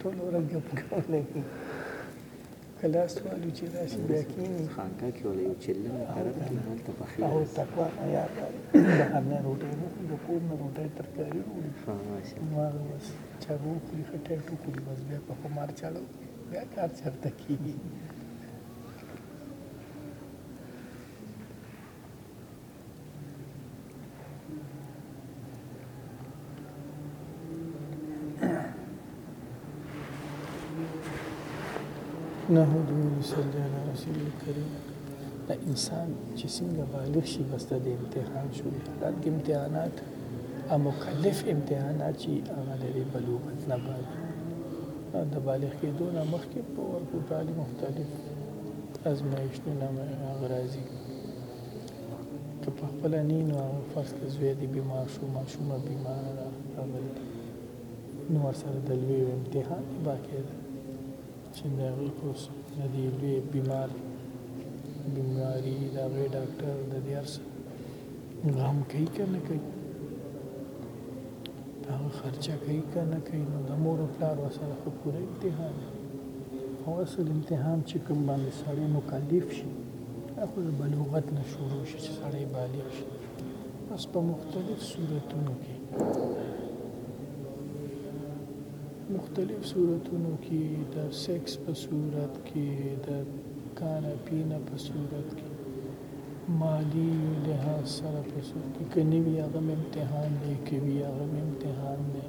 ټول ورځ ګپ کولی کلاس والو چې راشي بیا کېني خانکا کې ولا یو چلم مقرر کړي هلته پخې او تقوا حیا بهر نه روټۍ وخوري د کور نه روټۍ ترکاري وړي نو هغه بس چا به وخوري ښه ټایټ وخوري بس بیا په خمار چاړه وکړي بیا کار چېرته کېږي نحمد ونصلي على رسول الكريم دا انسان چې څنګه بالغ شي بس د امتحان شو دا امتحانات او مکلف امتحانات چې هغه لري بلوغت نه باندې د بالغ کېدو نه مخکې په ورکو تعلیم مختلف ازمایښت نه هغه راځي که په خپل نه نو فرض کړئ زوی دې بیمار شو ماشومه بیماره ده راغلي نو ورسره د لوی امتحان باقی ده چې د هغې کورس د دې لوی بیمار بیماري د هغې ډاکټر د دې هر څه غم کوي که نه کوي هغه خرچه کوي که نه کوي نو د مور او پلار ورسره خو پوره امتحان دی او اصل امتحان چې کوم باندې سړی مکلف شي خو د بلوغت نه شروع شي چې سړی بالغ شي بس په مختلف صورتونو کې مختلف صورتونو کې د سیکس په صورت کې د کانا پینا په صورت کې مالی لحاظ سره په سوق کی که نه وی هغه هم امتحان دی که وی هغه هم امتحان دی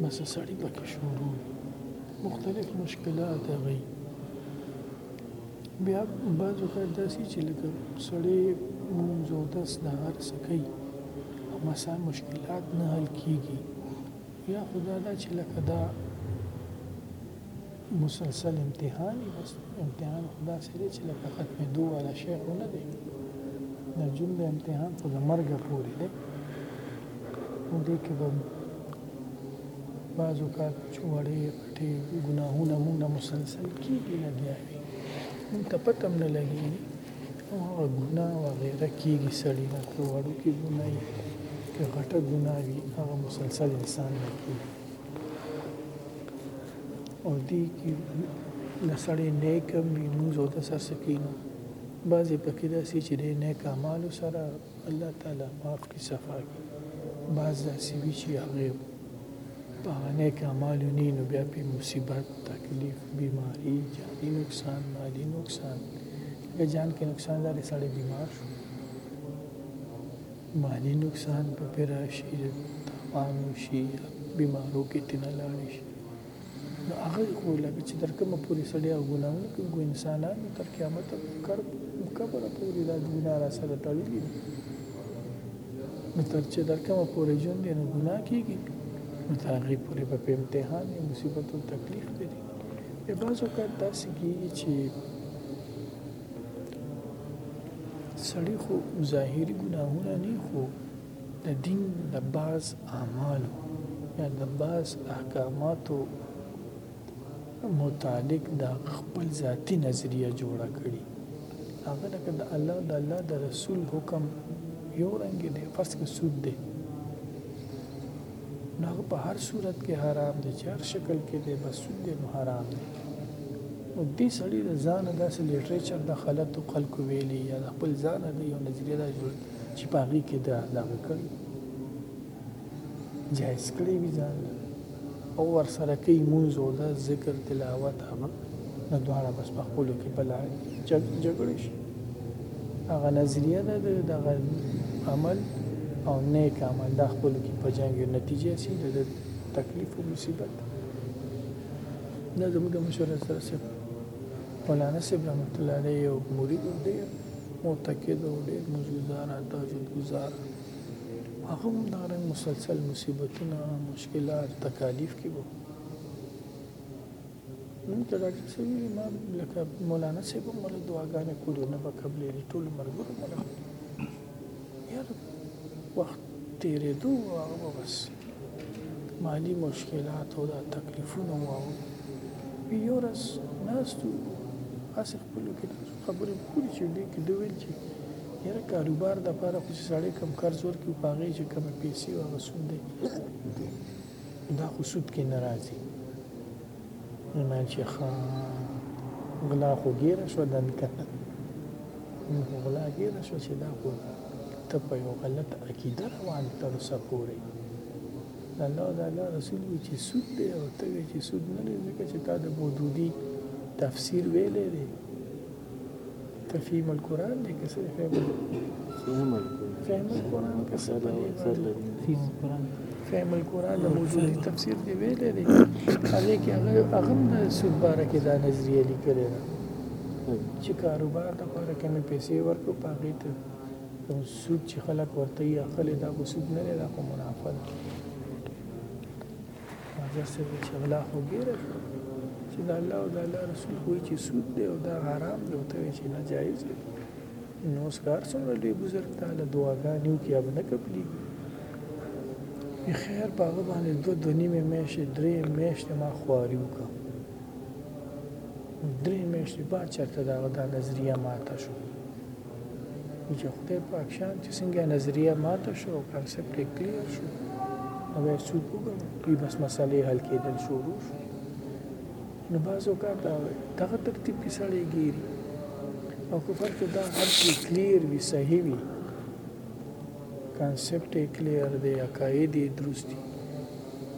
بس سړی پکې شروع مختلف مشکلات غي بیا بعض اوقات داسې چې لکه سړی مونږ او داس نه هر څه کوي مسا مشکلات نه حل کیږي یا خدا دا چې لکه دا مسلسل امتحان یې بس امتحان خو داسې دی چې لکه ختمېدو والا شی خو نه دی د جون د امتحان خو د مرګه پورې دی نو دې کې به بعض اوقات وړې پټې ګناهونه مونږ نه مسلسل کېږي لګیا وي مونږ ته پته هم نه لګېږي او هغه ګناه وغیره کېږي سړي نه که وړوکې ګناه وي که غټه ګناه وي هغه مسلسل انسان نه کېږي او دې کې د سړی نیک هم وي مونځ او د سر څه کېږي بعضې پکې داسې چې د نیک اعمالو سره الله تعالی معاف کړي صفا کړي بعض داسې وي چې هغه په هغه نیک اعمالو نه نو بیا پرې مصیبت تکلیف بیماري جاني نقصان مالي نقصان که جان کې نقصان لري سړی بیمار شو مالي نقصان په پي راشي تاوان وشي بیمارو کې تنه لاړې شي نو هغه خو لکه چې تر کومه پورې سړی او ګناه نه کوي ګو انسانان تر قیامت کبره پورې دا ګناه را سره تړلي دي نو تر چې تر کومه پورې ژوند دی نو ګناه کېږي نو تر هغې پورې به په امتحان یې مصیبت او تکلیف دی بیا بعض اوقات داسې کېږي چې سړی خو ظاهري ګناهونه نه خو د دین د بعض اعمال یا د بعض احکاماتو متعلق د خپل ذاتی نظریه جوړه کړي هغه لکه د الله د الله د رسول حکم یو رنګ دی فرض کې سود دی نو په هر صورت کې حرام دی چې هر شکل کې دی بس سود دی نو حرام دی نو دې سړي د ځانه داسې لیټریچر د خلطو خلکو ویلي یا د خپل ځانه د یو نظریه دا جوړ چې په هغې کې د دغه کړي جایز کړی وي ځان او ورسره کوي مونځ او د ذکر تلاوت هغه نو دواړه بس په خپلو کې په لار جګړې شي هغه نظریه ده د دغه عمل او نیک عمل د خپلو کې په جنګ نتیجه سي د تکلیف او مصیبت دا زموږ د مشر نظر صاحب مولانا صاحب رحمت الله علیه یو مرید و ډېر معتقد و ډېر مزګزار تهجد ګزار هغه هم دا رنګ مسلسل مصیبتونه مشکلات تکالیف کې وو نن ته ډاکټر صاحب ما لکه مولانا صاحب هم له دعاګانې کړو نه به قبلې دي ټول مرګونه مله یار وخت تیرېدو هغه بس مالي مشکلات او دا تکلیفونه وو یو ورځ ناستو هسې خپلو کې ناستو خبرې کولې چې دې کې دوی ویل چې یاره کاروبار دپاره خو چې سړی کم قرض ورکړي په هغې چې کمې پیسې وي هغه سود دی دا خو سود کې نه راځي ایمان چې ښا غلا خو ګیره شو دن کنه نن خو غلا ګیره شو چې دا خو ته په یو غلط عقیده روان تر څه پورې الله د الله رسول وی چې سود دی او ته وی چې سود نه دی ځکه چې تا د مودودي تفسیر ویلې دی تفهیم القرآن دی که څه فهم فهم القرآن که څه فهم القرآن فهم القرآن د موجود تفسیر دی ویل دی هغه کې هغه هغه د سود باره کې دا نظریه لیکلې ده چې کاروبار د پاره کې مې پیسې ورکو پاګې ته سود چې خلک ورته یې اخلي دا به سود نه دی دا خو منافع ده خواجه صاحب چې غلا خو ګیره شو چې دا الله او دا الله رسول خو چې سود دی او دا حرام دی او ته چې ناجایز دی نو اوس کار څومره لوی بزرګ تعالی دعاګانې وکړي او نه قبلي خیر په هغه باندې دوه دوه نیمې میاشتې درې میاشتې ما خواري وکړه درې میاشتې بعد چېرته د هغه دا نظریه ماته شو چې خدای پاک شان چې څنګه نظریه ماته شو او کانسپټ یې کلیر شو نو بیا څوک وګڼو بس مسلې حل کېدل شروع شو نو بعض اوقات دغه ترتیب کې سړی ګیري او که فرق دا هر څه کلیر وي صحیح وي کانسپټ یې کلیر دی عقاید یې درست دي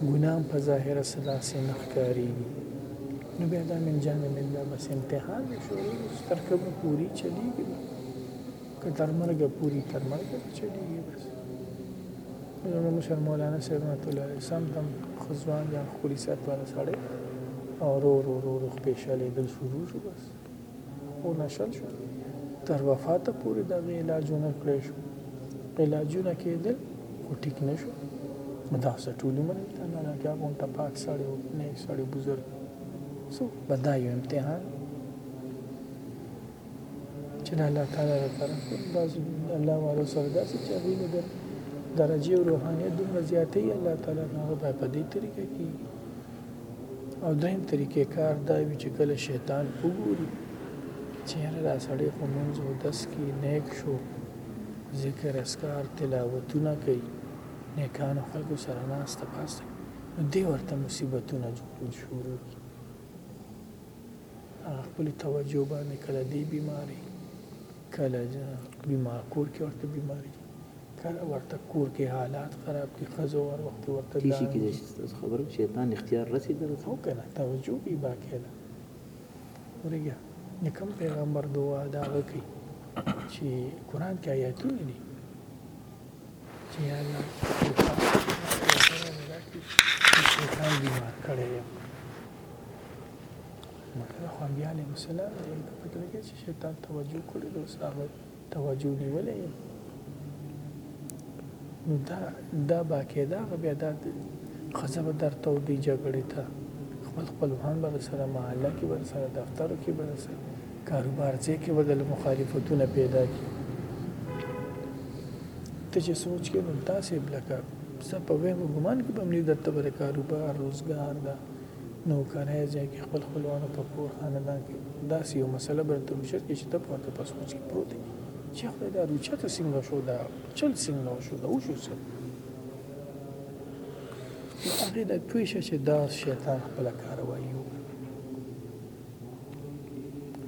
ګناه هم په ظاهره څه داسې نه ښکارېږي نو بیا دا من جان لله بس امتحان دی شروع دی چې تر کومه پوري چلیږي که تر مرګه پوري تر مرګه به چلیږي بس زموږ مشر مولانا صاحب رحمت الله علیه سم تم خزوان جان خوري صاحب سره سړی او رو رو رو رو پیشلې دل شروع شو بس ونشل شو تر وفاته پورې د هغې علاج ونه کړی شو علاجونه کېدل خو ټیک نه شو نو دا څه ټول عمر امتحان نه کیا غونټه پاک سړی و نیک سړی بزرګ سو بدا یو امتحان چې الله تعالی را طرف دا الله والو سره دا چې هغه له درجه روحانیت دومره زیاتې الله تعالی نه په دې طریقه کې او دویم طریقې کار دا وي چې کله شیطان وګوري چې یاره دا سړی خو مونځ اودس کې نیک شو ذکر اسکار تلاوتونه کوي نیکانو خلکو سره ناسته پاسته نو دې ورته مصیبتونه جوړول شروع کړي هغه خپل توجه باندې کړه دې بیماری کله جه بیمار کور کی ورته بیمار کی کله ورته کور کی حالات خراب کی خزه ور وختی ورته دانو کیشی کیدای شی ستاسو خبره په شیطان اختیار رسی دغه څه او کنه توجه کی باقیده ورګه د کوم پیغمبر دعا دا وکي چې قران کې آیاتونه دي چې الله شیطان بیمار کړی مګر خوابيان يې مسلح نه دي، په فکر کې چې شيطان توجه کړې ده، اوس هغه توجه نيولې يم. نو دا دا باقي دا بیا دا خزه به درته او دی جګړې ته خپل خپلوان به سره محله کې به سره دفتر کې به سره کاروبار ځای کې به د مخالفتونه پیدا کی ته چې سوچ کې نو تاسو بلکه زه په وهم ګمان کې به ملي درته بر کاروبار روزګار دا نو که نه یې ځای کې خپل خپلوانو په کور خاندان کې داسې یو مسله بل ته اوچت کې چې ته په ورته په سوچ کې پروت یې چې خدای دا روچته څنګه شو دا چل څنګه وشو دا وشو څه نو هغې دا پوه شه چې دا شیطان خپله کاروایي وکړه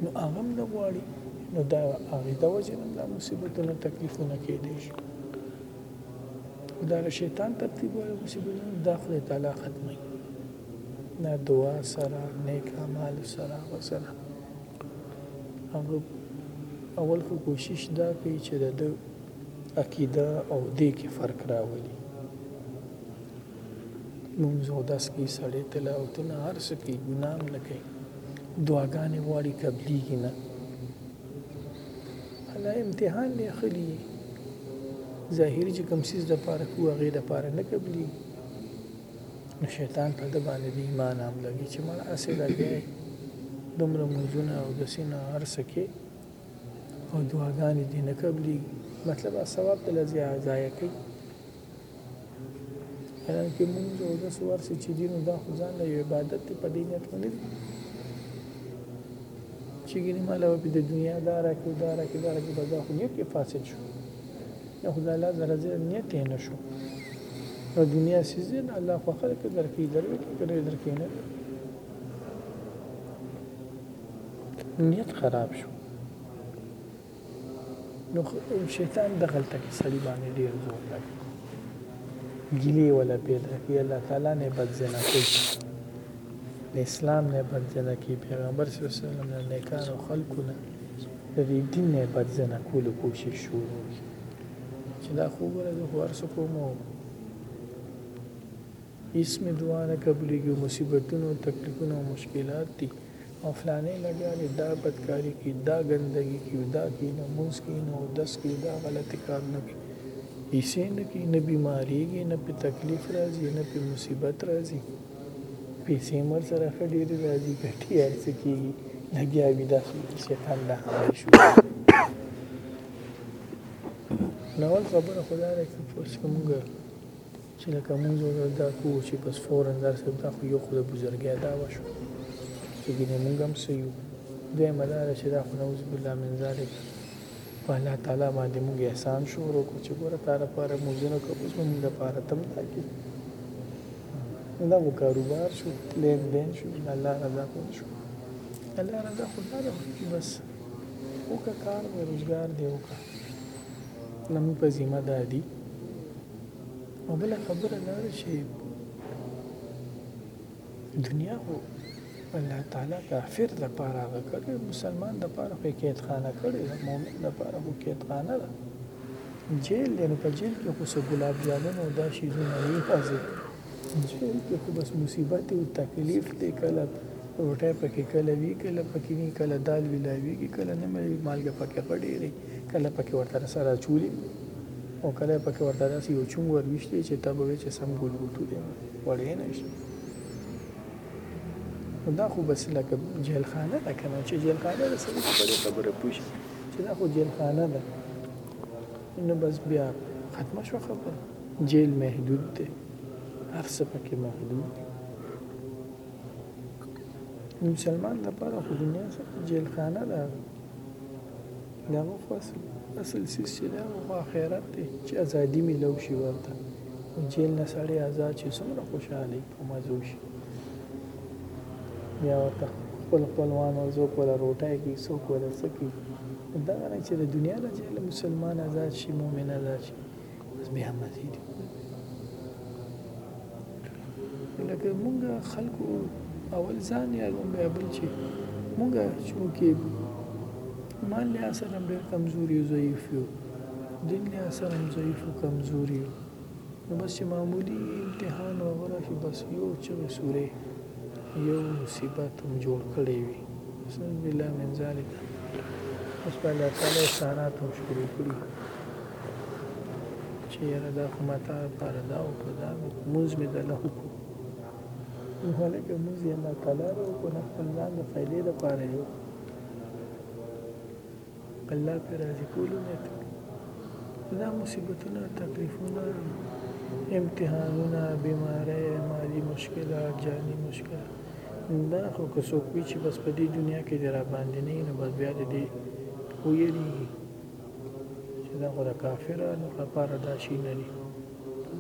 نو هغه هم نه غواړي نو دا هغې د وجې نه دا مصیبتونه تکلیفونه کېدای شي دا د شیطان ترتیب وایي مصیبتونه دا خدای تعالی ختمي دا دعا سره نیک اعمال سره وسره هغه اول خو کوشش دا کوي چې د عقیده او دې کې فرق راولي مونږ زو داس کې سړې تلاوت نه هر څه کې ګنام نه کوي دعاګانې واړي قبليږي نه الله امتحان دی خلی ظاهری چې کوم سیز د پاره کو هغه د پاره نه قبلی نو شیطان په د باندې د ایمان هم لګي چې مړه اسې لګي دومره منځونه او د سینه هرڅه کې او دعاګانې دې نه قبلی مطلب ثواب د لزیا ضایع کوي حالانکه مونږ او د سوار سي چې دینو دا خو ځان له عبادت ته په دې نیت باندې چې ګنې مال او په دنیا دا راکې دا راکې دا راکې دا خو نیت یې فاسد شو نو خدای الله زره زره نیت یې نه شو نو دنیا سیزن الله خو خلک درکې دروي کې کنه درکې نه نیت خراب شو نو شیطان دغلته کې سړی باندې ډیر زور لګي ګیلې ولا پیدا کوي الله تعالی نه بد زنه کوي د اسلام نه بد زنه کوي پیغمبر صلی الله علیه وسلم نه نیکان او خلکو نه د دې دین نه بد زنه کولو کوشش شروع کی چې دا خو ګره د ورسو کومو اسم دعا نه قبلېږي مصیبتونو تکلیفونو مشکلات دي او فلانی لګیا دی دا بدکاری کوي دا ګندګی کوي او دا کوي نه مونځ کوي نه اودس کوي دا غلط کارونه کوي پیسې نه کوي نه بیماریږي نه په تکلیف راځي نه په مصیبت راځي پیسې مر سره ښه ډېرې راځي ګټي هر څه کېږي لګیا وي دا خبرې شیطان دا خبرې شو نو خبره خدای راکړي پوه شو موږ چی لکه مونږ او دا دا کوو چی پس فورا دا صاحب دا خو یو خو د بزرګی دعوه شوه چی ګنی مونږ هم څه یو دویمه دا ده چی دا خو نعوذ بالله من ذالک په الله تعالی باندی مونږ احسان شروع کړو چی ګوره تا د پاره مونځونه وکړه اوس به مونږ د پاره تم دا کی دا خو کاروبار شو لین دین شو د الله رضا خو شو الله رضا خو دا ده چی بس وکړه کار دی روزګار دی وکړه نن په ذمه دا دی او بل خبره دا ده چې دنیا خو الله تعالی کافر د پاره کړی مسلمان د پاره خو کېد خانه کړی د مؤمن د پاره خو کېد خانه ده جیل دی نو په جیل کې خو څه ګلاب جامن او دا شیزونه نه راځي جیل کې خو بس مصیبت او تکلیف دی کله روټه پکې کله وی کله پکې نه کله دال ویلاوی کله نه مې مالګه پکې غړي کله پکې ورته رسه راچولې او کله یې پکې ورته داسې یو چونګ ور ویشتې چې ته به وې چې سم ګول ګوټو دی وړې نه شي نو دا خو بس لکه جیل خانه ده که نه چې جیل خانه ده سړي په دې خبره پوه شي چې دا خو جیل خانه ده نو بس بیا ختمه شوه خبره جیل محدود دی هر څه پکې محدود دی مسلمان لپاره خو دنیا جیل خانه ده دهغه خو اصل اصل څیز چې دی هغه خو اخرت دی چې ازادي میلو شي ورته او جیل نه سړی ازاد شي څومره خوشحالي په مزو شي بیا ورته خپل خپلوان او څوک ولا روټای کی څوک ولا سکی دا نه چې د دنیا نه جیل مسلمان ازاد شي مؤمن ازاد شي لکه مونږ خلکو اول ځان یادو بیا بل چې مونږ چونکې مال لحاظ سره هم ډېر کمزوري یو ضعیف یو دین لحاظ سره هم ضعیف او کمزوري یو نو بس چې معمولي امتحان او هغه راشي بس یو چغې سورې یو مصیبت هم جوړ کړی وي بسم الله من ذلک اوس په الله تعالی احسانات هم شروع کړي چې یاره دا خو ما تا لپاره دا وکړه دا مونځ مې درله وکړو نو هلکه مونځ یې الله تعالی له وکړو نه خپل ځان د فایدې لپاره یې وکړو الله پرې راضي کولو نیت دا مصیبتونه تکلیفونه امتحانونه بیماری مالی مشکلات جاني مشکلات دا خو که څوک وي چې بس په دې دنیا کې د را باندې نه نو بس بیا د دې ویریږي چې دا خو د کافرانو لپاره دا شي نه دي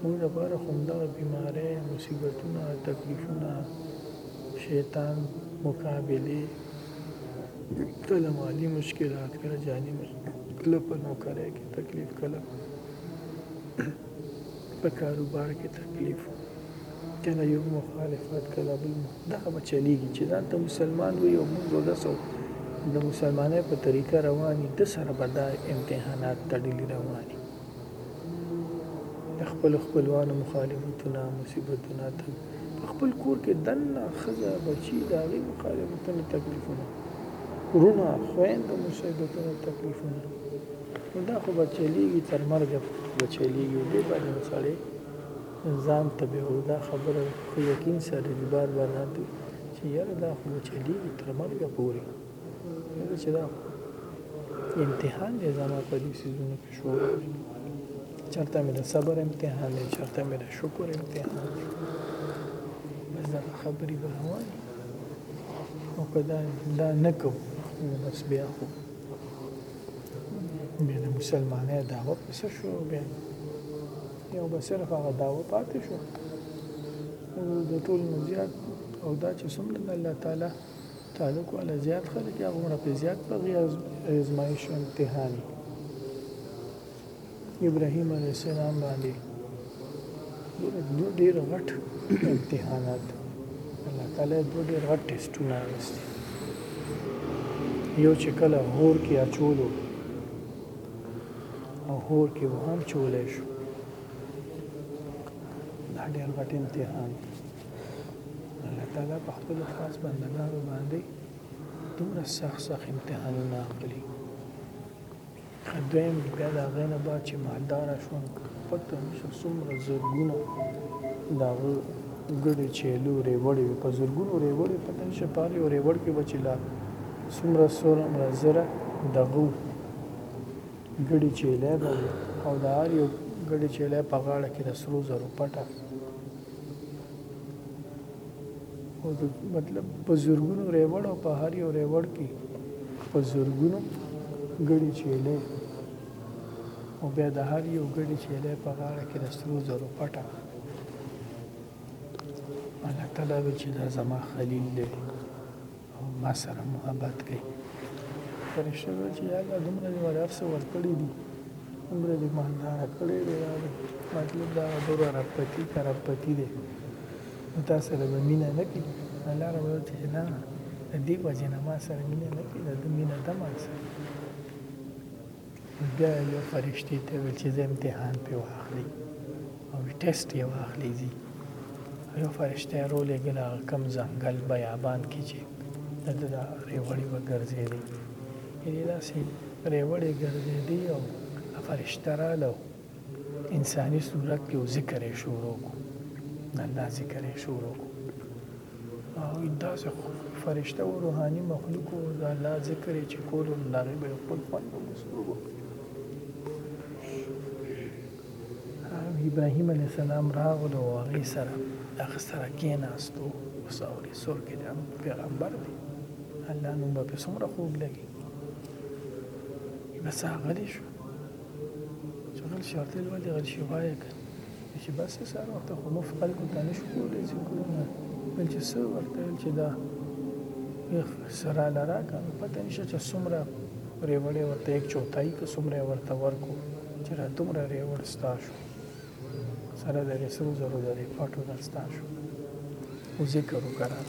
موږ لپاره خو همدغه بیمارۍ مصیبتونه تکلیفونه شیطان مقابلې کله مالي مشکلات کله جاني مشکلات کله په نوکرۍ کې تکلیف کله په کاروبار کې تکلیف و کله یو مخالفت کله بل دغه به چلیږي چې ځان ته مسلمان وي او موږ اودس او د مسلمانۍ په طریقه روان یي ده سره به دا امتحانات تړلي روان یي د خپلو خپلوانو مخالفتونه مصیبتونه تل په خپل کور کې دننه ښځه بچي د هغې مخالفتونه تکلیفونه وروڼه خویندو مصیبتونه تکلیفونه دا خو به چلیږي تر مرګه به چلیږي دې باندې نو سړی ځان ته به دا خبره په یقین سره دې بار بار ځان ته چې یاره دا خو به چلیږي تر مرګه پورې ځکه چې دا امتحان دی زما په دې سیزونو کې شو چرته مې د صبر امتحان دی چرته مې د شکر امتحان دی بس دا خبرې به روانې او که دا نه کوم نو بس بیا خو بیا د مسلمانۍ دعوه پس شو بیا یو به صرف هغه دعوه پاتې شو د ټول مزیات او دا چې څومره د الله تعالی تعلق ولا زیات خلک هغه په زیات په ازمایش امتحاني ابراهیم علیه السلام باندې دوه ډېر غټ امتحانات الله تعالی دوه ډېر غټ ټیسټونه راوستي یو چې کله هور کې اچولو او هور کې به هم چولی شو دا ډېر غټ امتحان دی الله تعالی په خپلو خاص بندګانو باندې دومره سخت سخت امتحانونه اخلي دویم بیا د هغې نه بعد چې مالداره شوه نو پته نه شوه څومره زرګونه د هغه ګډې چیلو ریوړې وې په زرګونو ریوړې پته نه شوه په هر یو ریوړ کې به چې لا څومره څومره زره دغه ګډې چیلی به وې او د هر یو ګډې چیلی په غاړه کې د سرو زرو پټه مطلب په زرګونو ریوړ او په هر یو ریوړ کې په زرګونو ګړي چیلې او بیا د هر یو ګړي چیلې په غاړه کې د سرو زرو پټه الله تعالی به چې دا زما خلیل دی ما سره محبت کوي فرشته وایي چې یا الله دومره دې ورې هر څه ورکړي دي دومره دې مالدار کړی دی مطلب دا ډېر ربطي کربطي دی نو تا سره به مینه نه کوي الله رب چې نه د دې وجه نه ما سره مینه نه کوي د مینه د ما سره ده یو فرشتي ته ویل چې زه امتحان پې واخلي او ټیسټ یې واخلي ځي یو فرشته یې رولېږل هغه کوم ځنګل بیابان کې چې د ده دا ریوړې به ګرځېدې یعنې داسې ریوړې ګرځېدې او فرشته راله انساني صورت کې ذکر یې شروع کو د الله ذکر یې شروع کو او دا څه فرشته او روحاني مخلوق او د الله ذکر یې چې کول نو هغه به خپل خوند وسوګو ابراهيم عليه السلام راغلو او هغه سره هغه سره کېناستو او ساوري سور کې د پیغمبر دی الله نوم به څومره خوږ لګي بس هغه شو چغل شرطي لوړ دی غل شوای چې بس سره وخت خو مو خلکو ته نشو کولای چې کورونه بل چې سر ورته چې دا سره لرا کا پته نشه چې څومره ریوړې ورته یک چوتای که څومره ورته ورکو چې را دومره ریوړ ستا شو سره د رسو زرو د ریفټو نه ستا شو او ذکر وکړه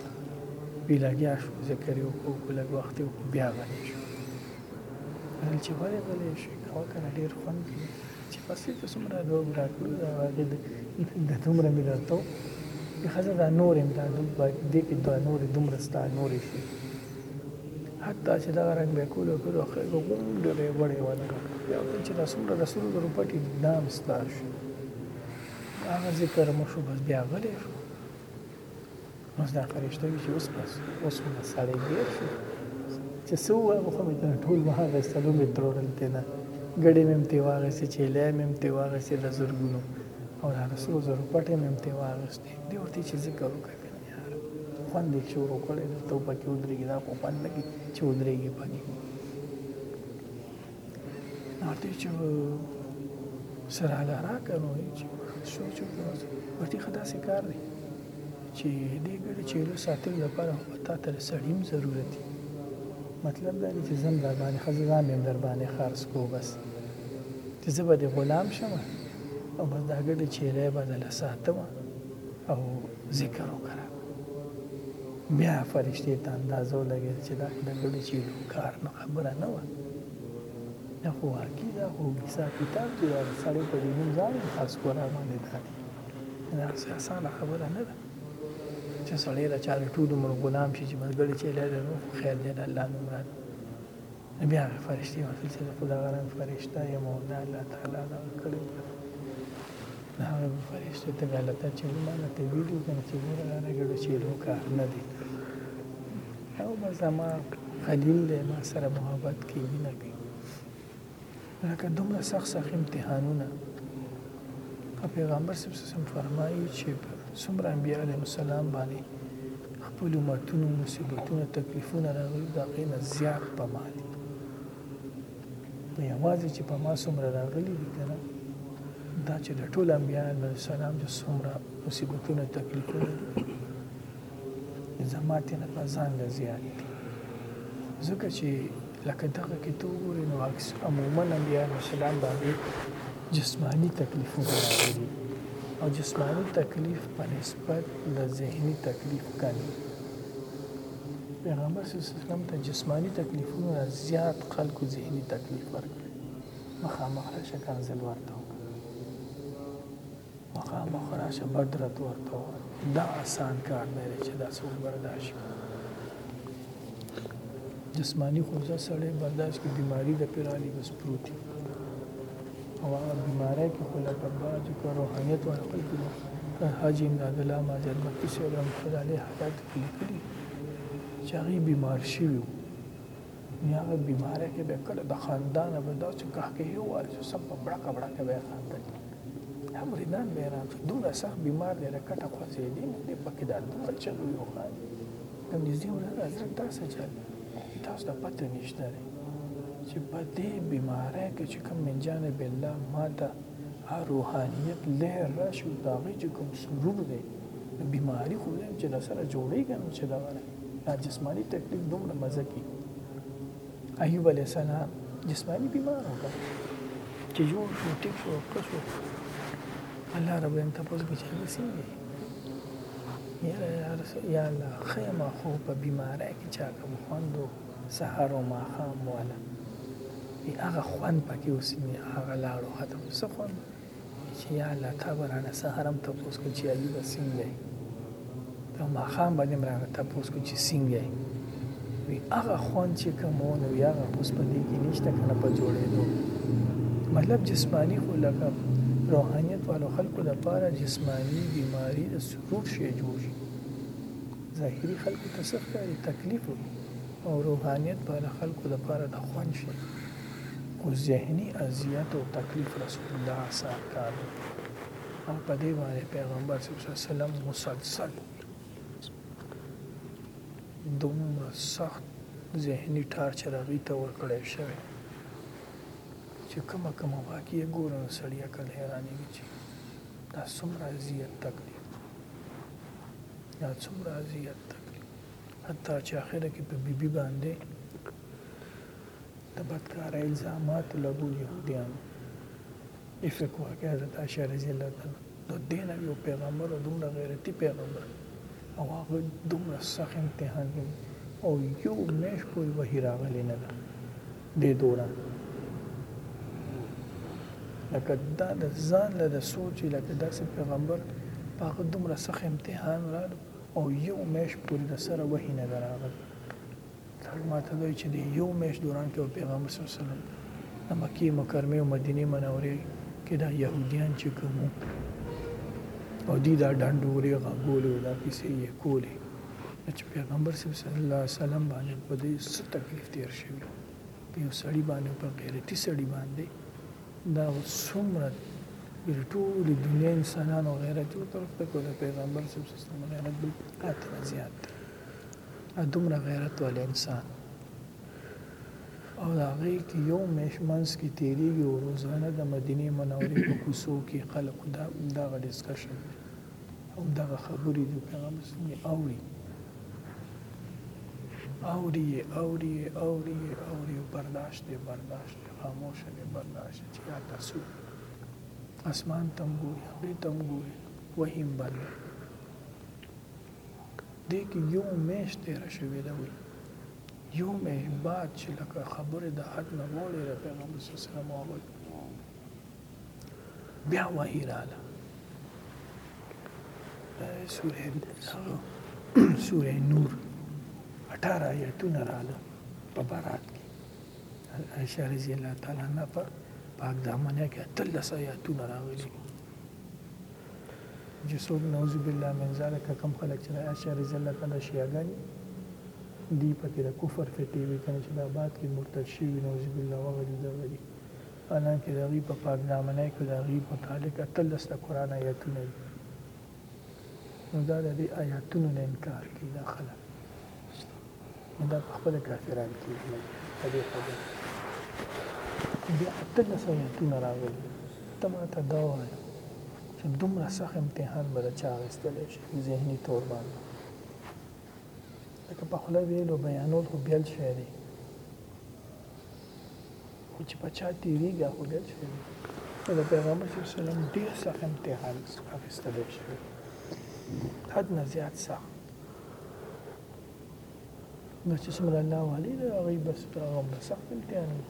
وی لګیا شو ذکر یو کو لګ وخت بیا غلی شو چې وای غلې شي کاوه کنه ډیر خوند کوي چې پسې ته څومره د راکړو دا واګې د دومره مې درته خزه دا نور هم دا دوم په دې کې دا نور دومره ستا نور شي حتی چې دا رنګ به کولو کولو خو غوم ډېرې وړې ولا بیا ته چې دا څومره د سرو زرو پټي دام ستا شي هغه ذکر مو شو بس بیا غلې شو اوس دا فرشته وي چې اوس بس اوس خو به سړی ګیر شو چې څه ووایم خو مې کنه ټول مه اخېستل ومې تروړل ترې نه ګډې مې هم ترې واخېستې چیلی مې هم ترې واخېستې د زرګونو او دا د سرو زرو پټې مې هم ترې واخېستې دې ورته چې ذکر وکړه که نه یاره خوند یې شروع کړی دلته پکې ودرېږي دا خو خوند نه کوي چې ودرېږي پکې وقتی چې سره علاقه کوو چې سوچ وکړو وقتی خدا سي کار دی چې دې ګړي چې له ساتل لپاره هم تا تر سړیم ضرورت دی مطلب دا دی چې زم را باندې خزان به در باندې خرڅ کو بس چې زه به د غلام شم او بس دا ګړي چې له بدل ساتم او ذکر وکړم بیا فرشتې ته اندازه ولګېد چې دا د ګډو چیلو کار نو خبره نه وه دا خو واقعي دا خو حساب کتاب چې دا سړی په دې نوم ځان خاص کړه باندې دا دی دا څه اسانه خبره نه ده چې سړی د چا د ټول عمر غلام شي چې بس ګډې چیلې ده نو خیر دی د الله نوم راته نو بیا هغه فرشتې ورته چې زه خو دغه رنګ فرشته یم او دا الله تعالی دغه کړی نو هغه به فرشتې ته بیا لته چې ولاړه ته ویډیو کنه چې ګوره دا د ګډو چیلو کار نه دی او بس زما خلیل دی ما سره محبت کوي مینه کوي لکه دومره سخت سخت امتحانونه او پیغمبر صلی الله علیه وسلم فرمایي چې څومره انبیاء علیهم السلام باندې خپل امتونو مصیبتونه تکلیفونه راغلي دا غینه زیات په ما دي نو یوازې چې په ما څومره راغلي دي کنه دا چې د ټول انبیاء علیهم السلام چې څومره مصیبتونه تکلیفونه دي زما تېنه په ځان له زیات دي ځکه چې لکه دغه کې تو ګورې نو عکس عموما انبیاء السلام باندې جسمانی تکلیفونه راغلي او جسمانی تکلیف په نسبت د ذهني تکلیف کم پیغمبر صلی الله علیه وسلم ته جسمانی تکلیفونه زیات خلکو ذهني تکلیف ورکړي مخامخ راشه کنځل ورته مخامخ راشه بدرت ورته وایي دا آسان کار نه دی چې دا څوک برداشت کړي جسمانی خوځه سړی برداشت کړي بیماری د پیرانی بس پروتي او هغه بیماری کې خو لکه بعضو که روحانیت والا خلک دي حاجي امداد الله ماجر مکي صاحب رحمت الله علیه حیات کې لیکلي چې هغوی بیمار شوي وو یاره بیماره کې به کله د خندا نه به داسې قهقهې ووایل چې سم په بړکه بړکه به یې خندل دا مریدان به یې راغلل دومره سخت بیمار دی له کټه خوځېدی نه دی پکې دا دومره چل وي وخاندي د نږدې ورځ حضرت دا څه چل دی تاسو ته پته نشته دی چې په دې بیمارۍ کې چې کوم من جانب الله ماته روحانیت لهر راشي د هغې چې کوم سرور دی بیماري خو چې د سره جوړېږي نو چې دغه دا جسمانی تکلیف دومره مزه کی ایوب علی السلام جسمانی بیمار و چې جوړ شو ټیک شو پس شو الله رب ان تاسو کې چې څنګه یاره یار یا الله خیمه خو په بیماری کې چا کوم خوندو سحر او ماخام والا هغه خوند پکې اوسې هغه لاړو ختم څه خوند چی یا الله تا به رانه سهار هم تپوس کو چی ایوب سنګه یی دا ماښام به دیم رانه تپوس کو چی سنګه یی وی هغه خوند چی کوم و نو یا هغه خوس په دې کې نشته کنه په جوړېدو مطلب جسمانی خو لکه روحانیت والو خلکو د پاره جسمانی بیماری د سرور شی جوړ شي ظاهری خلکو ته سخت تکلیف وي او روحانیت به د خلکو لپاره د خوند شي خو ذهني اذیت او تکلیف رسول الله آثار کار دی او په دې باندې پیغمبر صلی الله علیه وسلم مسلسل دومره سخت ذهني ټارچر هغوی ته ورکړی شوی چې کومه کومه واقعه ګوره نو سړی عقل حیرانېږي چې دا څومره اذیت تکلیف دا څومره اذیت تکلیف حتی چې اخره کې په بي بي باندې د بدکارۍ الزامات لګول يهوديانو افق واقع حضرت عائشة رضی الله تعالی نو دین یو پیغمبر او دومره غیرتی پیغمبر او هغه دومره سخت امتحان کې او یو میش پورې وحی راغلی نه ده دې دوران لکه دا د ځان له د سوچ لکه داسې پیغمبر په هغه دومره سخت امتحان راغلی او یو میش پوری د سره وحی نه ده راغلی تل ما ته وایي چې د یو میش دوران کې او پیغمبر صلی الله علیه وسلم د مکې مکرمې او مدینې منورې کې دا یهودیان چې کومو او دی دا ډنډورې غږولې او دا کیسې یې کولې چې پیغمبر صلی الله علیه وسلم باندې په دې څه تکلیف تیر شوی په یو سړی باندې په غیرتی سړی باندې دا اوس څومره د ټولې دنیا انسانانو غیرت یو طرف ته کو د پیغمبر صلی الله علیه وسلم غیرت بل طرف ته زیات دی ا دومره غیرت ول انسان او دا غي کې یو مېش منس کې تیریږي او روزانه د مدینه منورې په کوڅو کې خلکو دا دا ډیسکشن او دا خبرې د پیغمبر سمې اوري اوري اوري اوري اوري برداشت برداشت ته خاموشه دی بنده شه چی یا تاسو اسمان تم ګوری خدای تم ګوری وهیم بنده دې کې یو میش تیر شوی دا وی یو میش بعد چې لکه خبره د حد نه وړي د پیغمبر صلی الله علیه وسلم هغه بیا وحی رااله سوره سوره نور 18 آیتونه رااله په برات کې عائشه رضی الله تعالی عنها په پاک دامنه کې اتلس آیاتونه راغلي دي چې څوک نعوذ بالله من ذلک کم خلک چې عائشه رضی الله تعالی شیعاګانی دی پکې د کفر فتوی وی کنه چې د آباد کې مرتد شي نعوذ بالله هغه جدا غدي حالانکه د غي په پاک دامنه کې د غي متعلق اتلس د قران آیاتونه دي نو دا د دې آیاتونو نه انکار کوي دا خلک نو دا په خپله کافران کېږي نه په دې خبره بیا اتلس آیاتونه راغلي ته ما ته دا وایه چې دومره سخت امتحان به د چا اخیستلی شي ذهني طور باندې لکه په خوله ویل او بیانول خو بیل شی دی خو چې په چا تیریږي هغه بیل شی دی نو د پیغمبر صلی الله علیه وسلم ډېر سخت امتحان اخیستلی شوی حد نه زیات سخت نو چې څومره الله ولي د هغوی بس په هغه به سخت امتحان وي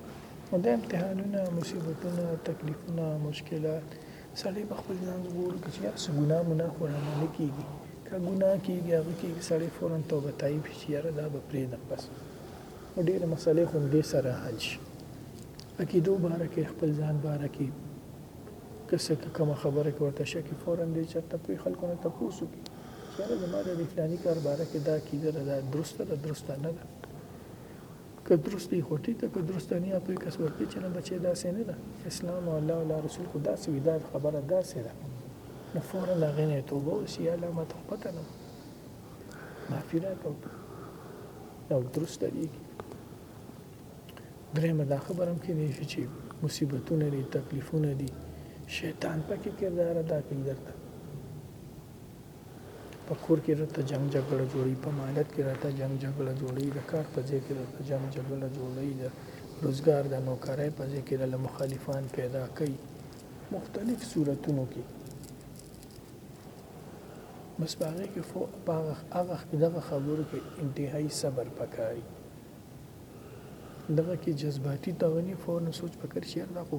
نو دا امتحانونه مصیبتونه تکلیفونه مشکلات سړی په خپل ځان ژغوري که چېرې څه ګناه مناه خو رانه نه کېږي که ګناه کېږي هغه کېږي سړی فوراً توبه تایب شي چې یاره دا به پرېږدم بس او ډېرې مسئلې خو همدې سره حل شي عقیدو باره کې خپل ځان باره کې که څه که کومه خبره کې ورته شک وي فوراً دې چېرته پوه خلکو نه تپوس وکړي چې یاره زما د فلاني کار باره کې دا عقیده ده دا درسته ده درسته نه ده که درست دی خو ټیک ده که درست نه یا پرې کس ورته چې نه بچې داسې نه ده اسلام او الله او رسول خو داسې وي دا خبره داسې ده نو فورا د هغې نه توبه وسي یا الله ما ته خو پته نه وه معافي راکړه وکړه دا درست دی درېیمه دا خبره هم کېدای شي چې مصیبتونه دي تکلیفونه دي شیطان پکې کردار ادا کوي درته په کور کې درته جنګ جګړه جوړي په مالت کې درته جنګ جګړه جوړي د کار په ځای کې درته جنګ جګړه جوړي د روزګار د نوکرۍ په ځای کې درله مخالفان پیدا کوي مختلف صورتونو کې بس په هغه کې په هغه دغه خبرو کې انتهایی صبر پکاري دغه کې جذباتي تغني فورن سوچ فکر شعر دا خو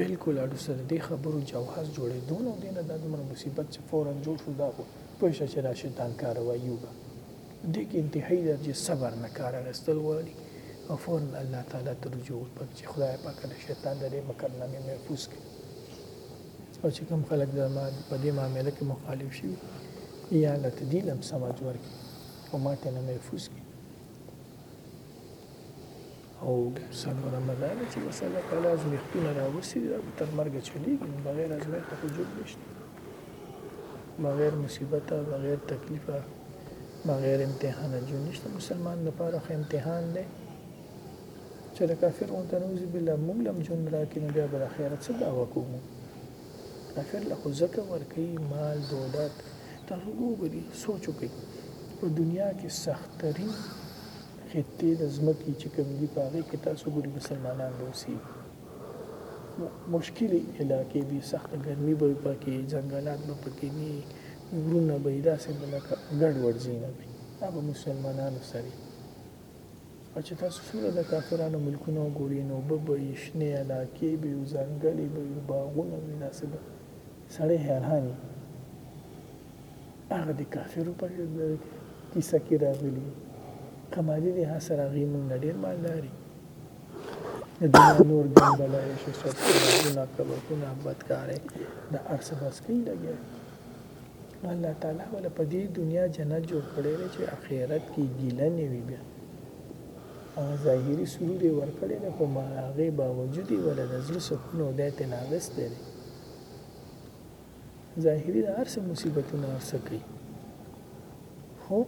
بالکل اړو سره دې خبرو جواز جوړې دون او دینه د دومره مصیبت چې فورن جوړ شو دا خو پوه شه چې دا شیطان کار وایو به دې کې انتهایی درجه صبر نه کار اخیستل غواړي او فورن الله تعالی ته رجوع وکړي چې خدای پاک د شیطان د دې مکر نه محفوظ کړي او چې کوم خلک د ما په دې معاملې کې مخالف شي یا الله ته دې لم سمجھ ورکړي او ماته نه محفوظ کړي او څلورم دا ده چې بس الله تعالی ازمیښتونه راوستي دي تر مرګه چلیږي بغیر ازمیښته خو ژوند نشته بغیر مصیبته بغیر تکلیفه بغیر امتحانه ژوند نشته مسلمان لپاره خو امتحان دی چې د کافر غونته نوځي بله موږ لم ژوند راکړي نو بیا به د خیرت څه دعوه کوو کافر له خو زکه ورکوي مال دولت تاسو وګوري سوچ وکړي په دنیا کې سخترین خطې د ځمکې چې کوم دي په هغې کې تاسو ګوري مسلمانان به اوسي مشکلې علاقې دي سخته ګرمي به پکې ځنګلات به پکې نه ورونه به داسې بلکه ګډ وډ ځینه وي دا به مسلمانانو سره او چې تاسو څومره د کافرانو ملکونه وګورئ نو اوبه به وي شنې علاقې به وي ځنګلې به وي باغونه وي داسې به سړی حیران وي هغه د کافرو په کیسه کې راغلي کمالي دې هڅه راغی مونږ نه ډېر مالداري د دنیا نور ګڼ بلایې شو سبسکرایبونه کبکونه بدکارۍ د هر څه بس کوي لګیا الله تعالی ولا په دې دنیا جنت جوړ کړی دی چې اخرت کې ګیله نه وي بیا هغه ظاهري سرور یې ورکړی دی خو ما هغې باوجود یې ولا د زړه سکون او دی ترې ناغستی دی ظاهري د هر څه مصیبتونه هر څه کوي خو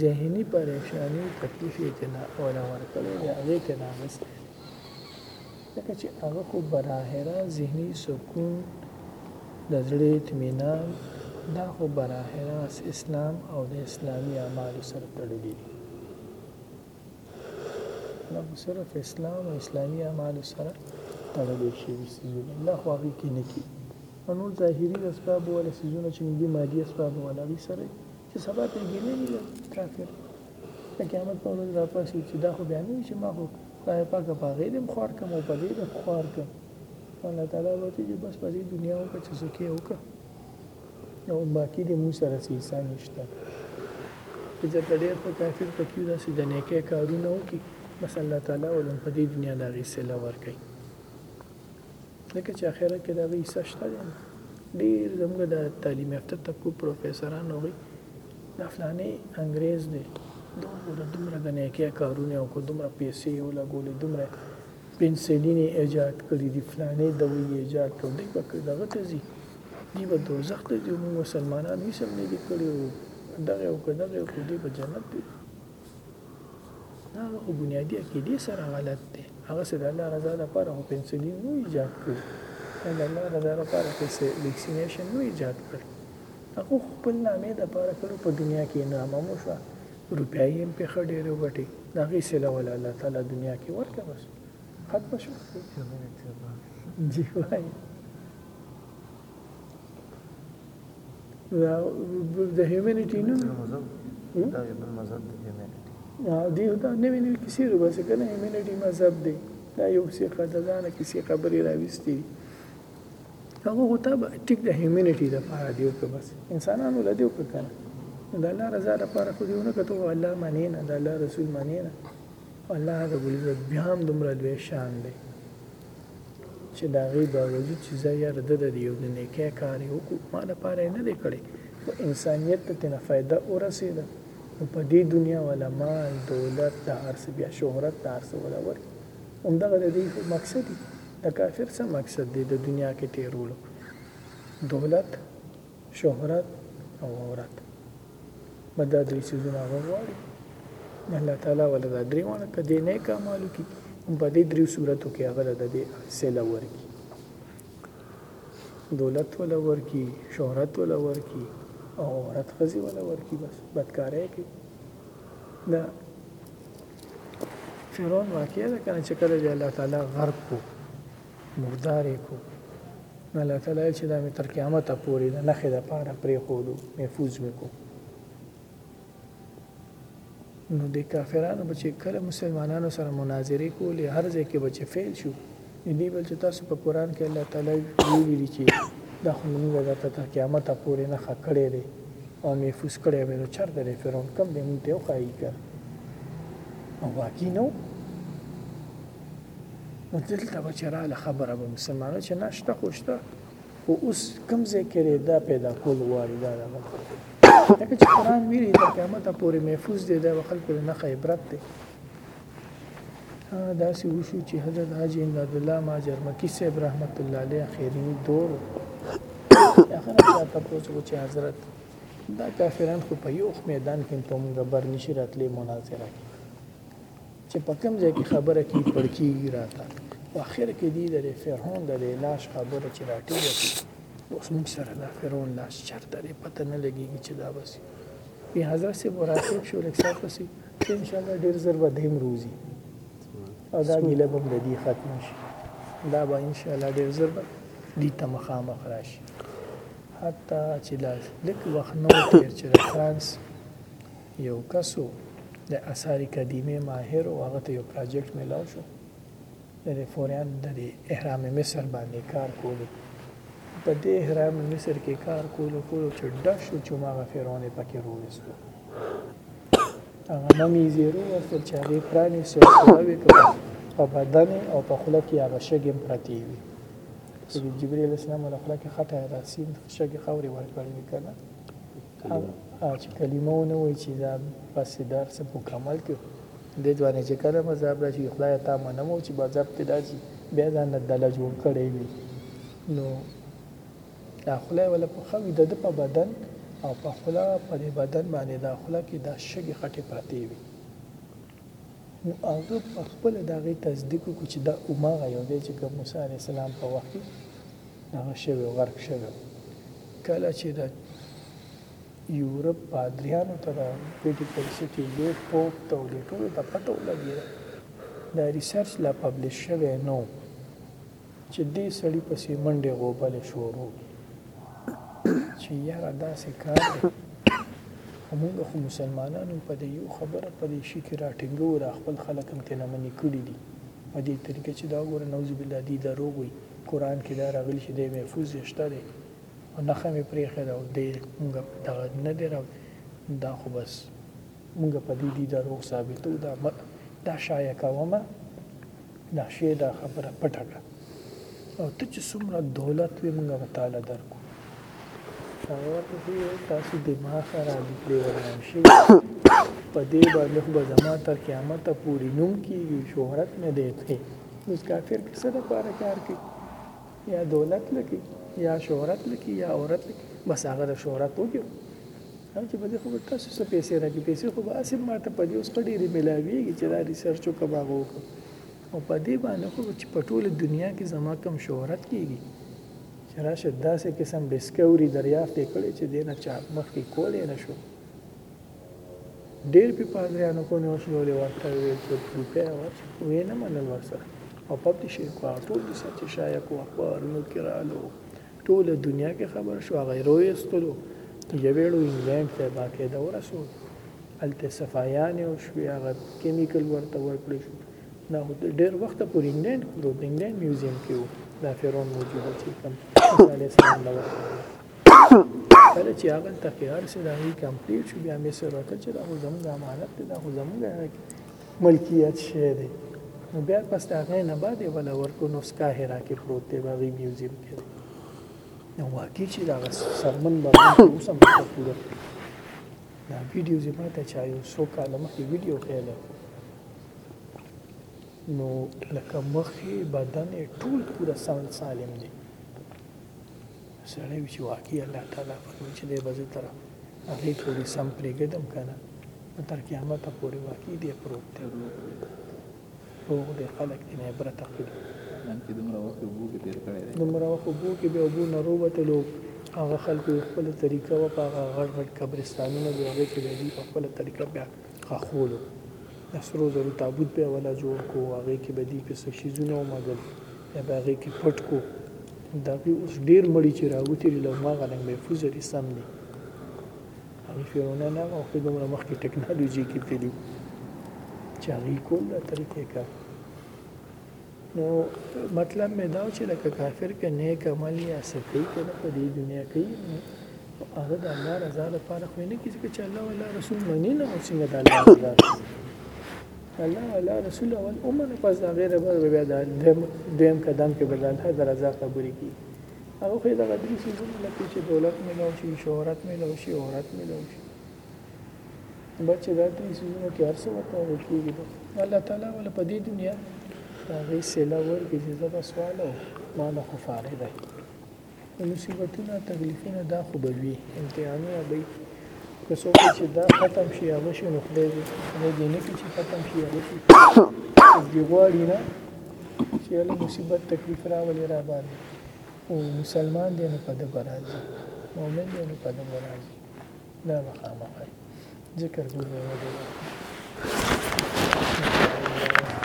ذهني پرېشاني تکلیف یې ته نه ولا ورکړی دی هغې ته راغستی دی ځکه چې هغه خو براهره ذهني سکون د زړه اطمینان دا خو براهره اسلام او د اسلامي اعمالو سره تړلي دي دا خو صرف اسلام او اسلامي اعمالو سره تړلي شوي څیزونه دا خو هغې کې نه کېږي نور ظاهري اسباب ولا څیزونه چې ملي مادي اسباب ولا هغوی سره چې سبا ته یې ګیلې نه لري کافر د قیامت په ورځ راپاسي چې دا خو بیا نه وي چې ما خو خدای پاکه په هغې دې هم خوار کړم او په دې دې خوار کړم الله تعالی به وایي چې بس په دې دنیا وکړه چې څه کې وکړه او باقي دې موږ سره څه حساب نشته چې ځکه ډېر خو کافر په کې داسې د نیکۍ کارونه وکړي بس الله تعالی ولهم په دې دنیا د هغې صله ورکوي ځکه چې اخرت کې د هغوی حصه شته دی نه ډېر زموږ د تعلیم یافته طبقو پروفیسران هغوی دا فلانې انګریز دی دومره دومره د نیکۍ کارونه یې وکړو دومره پیسې یې ولګولې دومره پنسلین یې ایجاد کړي دي فلانې دوی یې ایجاد کړو دوی به دغه ته ځي دوی به دوزخ ته ځي موږ مسلمانان هېڅ هم نه دي کړي دغه وکړه دغه وکړه دوی به جنت ته ځي دا خو بنیادی عقیدې سره غلط دی هغه سره الله رضا لپاره خو پنسلین نو ایجاد کړ د الله رضا لپاره پیسې ویکسینیشن نو ایجاد کړ هغه خپل نامې د پاره کړو په دنیا کې نام مو شو روپیاي هم په خډې وروټي دا غي سلا ولا الله تعالی دنیا کې ورکه بس ختم شو جی وای دا د هیومانیټي نه مذهب دا یو بل مذهب دی هیومانیټي دی دا نوې نوې کیسې رو بس کنه هیومانیټي مذهب دی دا یو څه خدانه کیسې خبرې راوستي هغه هوته به ټیک د هیومانیټي د پاره دی که بس انسانانو لدی او کنه د الله رضا لپاره خو دیونه کته الله معنی نه د الله رسول معنی نه الله د بل بیا هم دومره لوی شان دی چې د هغې باوجود چې زه یاره ده د یو د نیکۍ کار یې وکړو ما لپاره یې نه دی کړی خو انسانیت ته ترنه فایده ورسېده نو په دې دنیا والا مال دولت د هر څه بیا شهرت د هر څه والا ورکړي همدغه د دې خو مقصد دی د کافر څه مقصد دی د دنیا کې تېرولو دولت شهرت او عورت بس دا درې څیزونه هغه غواړي الله تعالی ولا دا درې واړه که دې نیک اعمالو کې په دې درې صورتو کې هغه د دې سله ورکی دولت ولا ورکی شهرت ولا ورکی او عورت خزي ولا ورکی بس بدکارې کې دا فرعون واقعیا ده کنه چې کله الله تعالی غرق کو مردارې کو نو الله تعالی ویل چې دا مې تر قیامته پورې د نښې دپاره پرېښودو محفوظ مې کو نو د کافرانو به چې کله مسلمانانو سره مناظرې کولې هر ځای کې به چې فیل شو دې بل چې تاسو په قران کې الله تعالی ویلي چې دا خو موږ درته تر قیامته پورې نه خکړې دي او محفوظ کړې به نو چرته دی فرعون کم دی مونږ ته وخایي کړ او واقعي نو نو دلته به چې راله خبره به مې سمانه چې نه شته خو شته خو اوس کوم ځای کې دا پیدا کول غواړي دا دا لکه چې قرآن ویلي تر قیامته پورې محفوظ دی دا به خلکو له نښه عبرت دی داسې وشو چې حضرت حاجي امدادالله ماجر مکی صاحب رحمت الله علیه خیري دور اخر دا تاسو کو چې حضرت دا کافران خو په یو میدان کې په موږ بر نشي راتلې مناظره کې چې په کوم ځای کې خبره کی پړکیږي راته په اخر کې دی د فرعون د لاش خبره چې راټیږي اوس موږ سره دا فرعون لاش چرته دی پته نه لګیږي چې دا بس په حضرت سے مراتب شو لکه صاحب پسې ان شاء الله ډیر زر به دیم روزي او دا ګیله به د دې ختم شي دا به ان شاء الله ډیر زر به دې ته مخامخ راشي حتی چې لا لکه وخت نو تیر چې فرانس یو کس و د اثار قدیمې ماهر و هغه ته یو پراجکټ میلاو شو د دې فوریان د دې احرام مصر باندې کار کولو په دې احرام مصر کې کار کولو کولو چې ډک شو چې ماغه فرعون پکې رويستو هغه ممی زیرو ورته چې هغه پرانی سو کوي په بدن او په خله کې هغه شګم پرتی وي چې جبرئیل اسلام له خله کې خټه راسین شګي خوري ورکړي کنه هغه چې کلمه ونه وایي چې دا بس د هر څه په کمال کې د ځوانې چې کله مذهب را شي خدای تا منم او چې مذهب ته داسې بیا ځان نه دله جوړ کړی وي نو دا خوله ولا په خوي د په بدن او په خوله په بدن باندې دا خوله کې دا شګې خټې پرتې وي نو هغه په خپل دغه تصدیق کو چې دا اوماغه یو دی چې کوم موسی عليه السلام په وخت کې هغه شوی غرق شوی کله چې د یورپ پادریانو ته د پېټي پلسیټي لوی پوپ تولیټونو ته پته ولګېده، دا ریسرچ لا پبلش شوی نه و چې دې سړي پسې منډې غوبلې شورو کړې چې یاره داسې کار دی خو موږ خو مسلمانان یو په دې یو خبره په دې شي کې راټینګو دا خپل خلک هم ترې نه منې کړي دي په دې طریقه چې دا وګوره نعوذ بالله دي دروغ وي. قران کې دا راغلي چې دی محفوظ دی شته دی او نښه مې پرې ایښې ده او دی موږ دغه نه دی راوړی دا خو بس موږ په دې دي دروغ ثابتو دا دا شایع کوه مه دا شی دا خبره پټه کړه او ته چې څومره دولت وي موږ به تاله درکو شایع ورته شي تاسو دماغ را دي پرې ورنام شي په دې باندې خو به زما تر قیامته پورې نوم کېږي شهرت مې دی پرې اوس کافر کې څه لپاره کار کوي یا دولت لکه یا شهرت لکه یا عورت لکه بس هغه د شهرت وګړي او چې بده خو تاسو څه پیسې راکې پیسې خو به اسیم ماته په دې اوس په ډېرې ملاویږي چې دا ریسرچ وکړم هغه وکړم او په دې باندې خو چې په ټوله دنیا کې زما کم شهرت کېږي چې راشه داسې قسم ډسکوري دریافت یې کړی چې دې نه چا مخکې کولی نه شو ډیر پی پادریانو کو نو شلو له ورته ویل چې ټول پی ور وې نه منل ورسره او پپ دي شي کو ټول دي سچ شای کو اخبارونو کې رالو ټول دنیا کې خبر شو غیرو یستلو یویړو انګلند ته باقی دا ورسو الته صفایان او شوی هغه کیمیکل ورته ورکړی شو دا ډیر وخت پر انګلند پروت انګلند میوزیم کې دا فیرون موجوده چې کوم علی السلام دا کله چې هغه ته کې هر څه راغی کمپلیټ شو بیا مې سره راکړ چې دا خو زموږ امانت دی دا خو زموږ ملکیت شی دی نو بیا پس د هغې نه بعد یې ولا ورکو نو سکاهرا کې پروت دی باغي میوزیم کې دی نو واقعي چې دا سرمن باندې اوس هم پوره دا ویډیو زما ته چا یو څو کاله مخکې ویډیو خېله نو لکه مخې بدن ټول پوره سالم دی سړی وي چې واقعي الله تعالی فرمایي چې دی به زه تر هغې پورې سم پرېږدم که نه نو تر قیامته پورې واقعي دی پروت دی روغ دی خلک دې نه عبرت اخلي دومره وخت اوبو کې تېر کړی دی دومره وخت اوبو کې بیا اوبو نه رووتلو هغه خلکو یې خپله طریقه وه په هغه غټ غټ قبرستانونه دي هغې کې به یې دوی په خپله طریقه بیا خښولو د سرو زرو تابوت به یې ولا جوړ کړو هغې کې به دوی پسې څیزونه ومږل یا به هغې کې پټ کړو داغي اوس ډیر مړي چې راوتی دي له ماغه نه محفوظ دي سم دي هغه فیرونه نه او خو دومره مخکې ټکنالوژي کې تللی چې هغه کول دا طریقې کار نو مطلب مې دا چې لکه کافر کې نیک عمل یا سکی کنه په دې دنیا کې هغه د الله رضا لپاره خو نه کیږي چې الله ولا رسول منی نه او څنګه د الله رضا الله الله رسول اول اومنه پس دا غیر به بیا دا دویم قدم کې به د الله د رضا خبرې کی هغه خو دا غدري سيزونه لکه چې دولت ملو شي شهرت ملو شي عورت ملو شي بچ دا درې سيزونه کې ارسه وته کیږي الله تعالی ول په دې دنیا هغه سلا ورګي چې زما سوال او ما نه خو فارغ نو مصیبتونه تکلیفونه دا خو به وي امتحانونه به که څوک چې دا ختم شي هغه شي نو خدای دې خدای دې نه کړي چې ختم شي هغه شي دې غواړي نه چې هله مصیبت تکلیف راولي را باندې او مسلمان دې نه په ده به راځي مؤمن دې نه په ده به راځي دا به خامخا ذکر ګورو